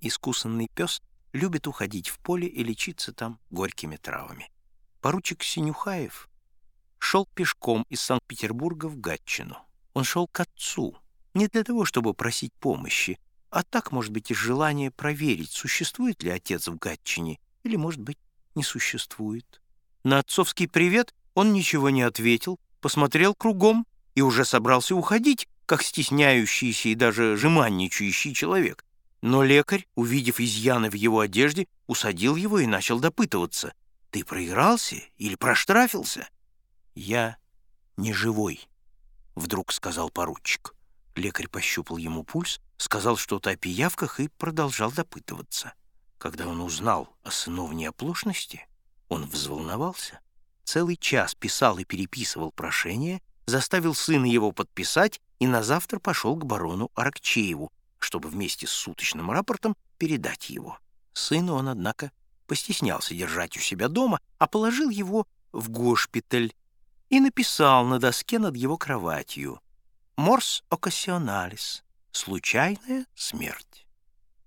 искусанный пес любит уходить в поле и лечиться там горькими травами. Поручик Синюхаев шел пешком из Санкт-Петербурга в Гатчину. Он шел к отцу, не для того, чтобы просить помощи, а так, может быть, из желания проверить, существует ли отец в Гатчине или, может быть, не существует. На отцовский привет он ничего не ответил, посмотрел кругом и уже собрался уходить, как стесняющийся и даже жеманничающий человек. Но лекарь, увидев изъяны в его одежде, усадил его и начал допытываться. «Ты проигрался или проштрафился?» «Я не живой», — вдруг сказал поручик. Лекарь пощупал ему пульс, сказал что-то о пиявках и продолжал допытываться. Когда он узнал о сыновней оплошности, он взволновался. Целый час писал и переписывал прошение, заставил сына его подписать и на завтра пошел к барону Аракчееву, чтобы вместе с суточным рапортом передать его. Сына он, однако, постеснялся держать у себя дома, а положил его в госпиталь и написал на доске над его кроватью «Морс окассионалис» — случайная смерть.